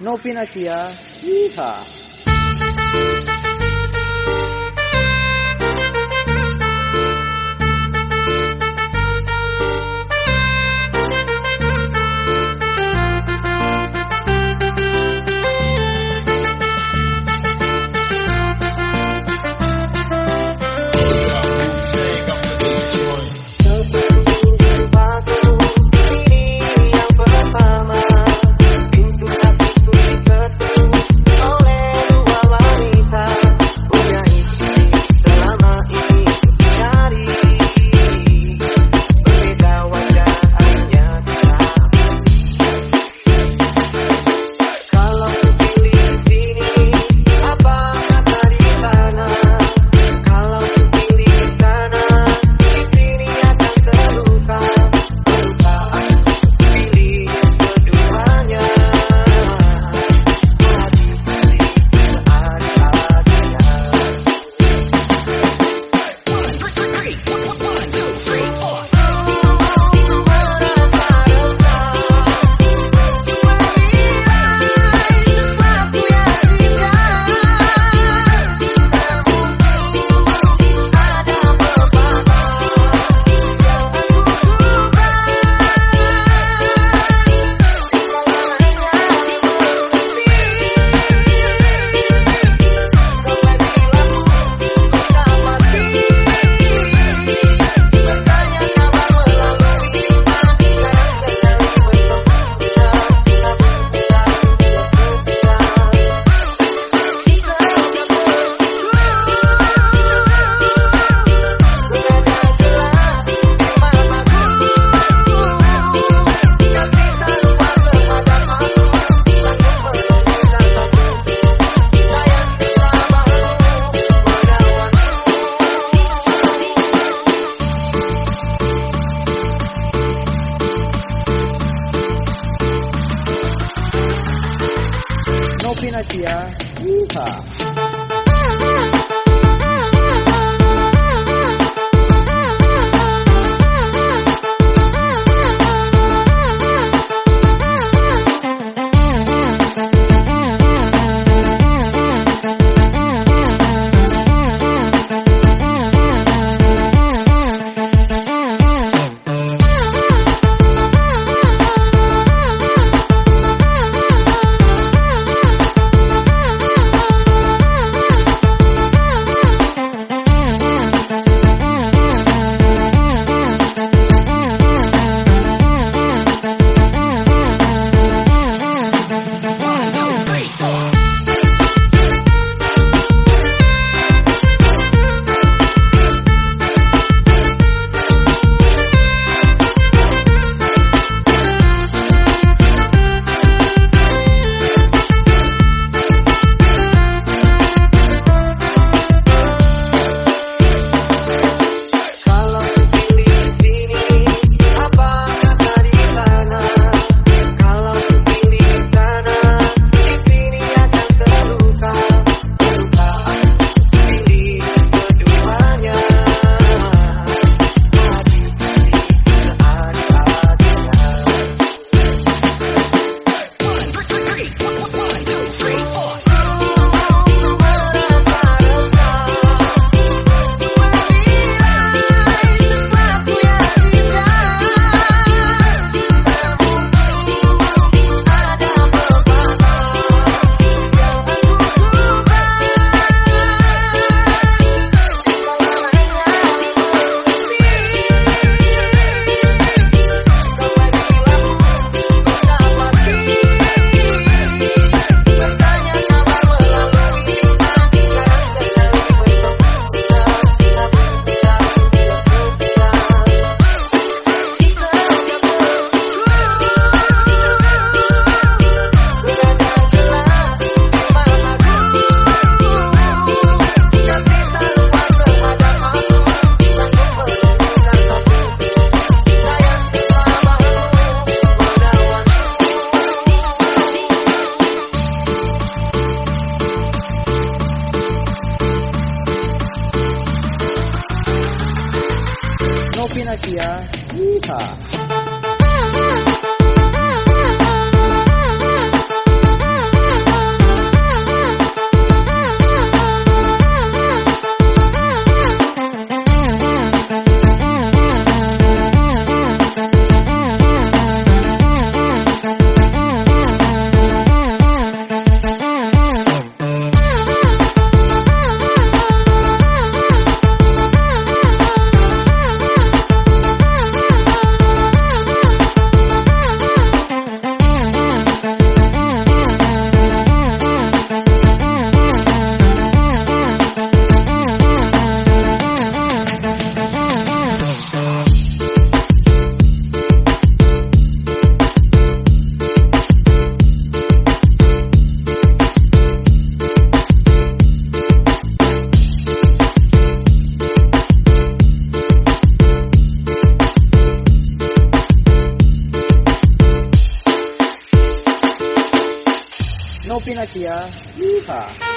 Novinasia. Yeehaw. Pinakia. Yeehaw.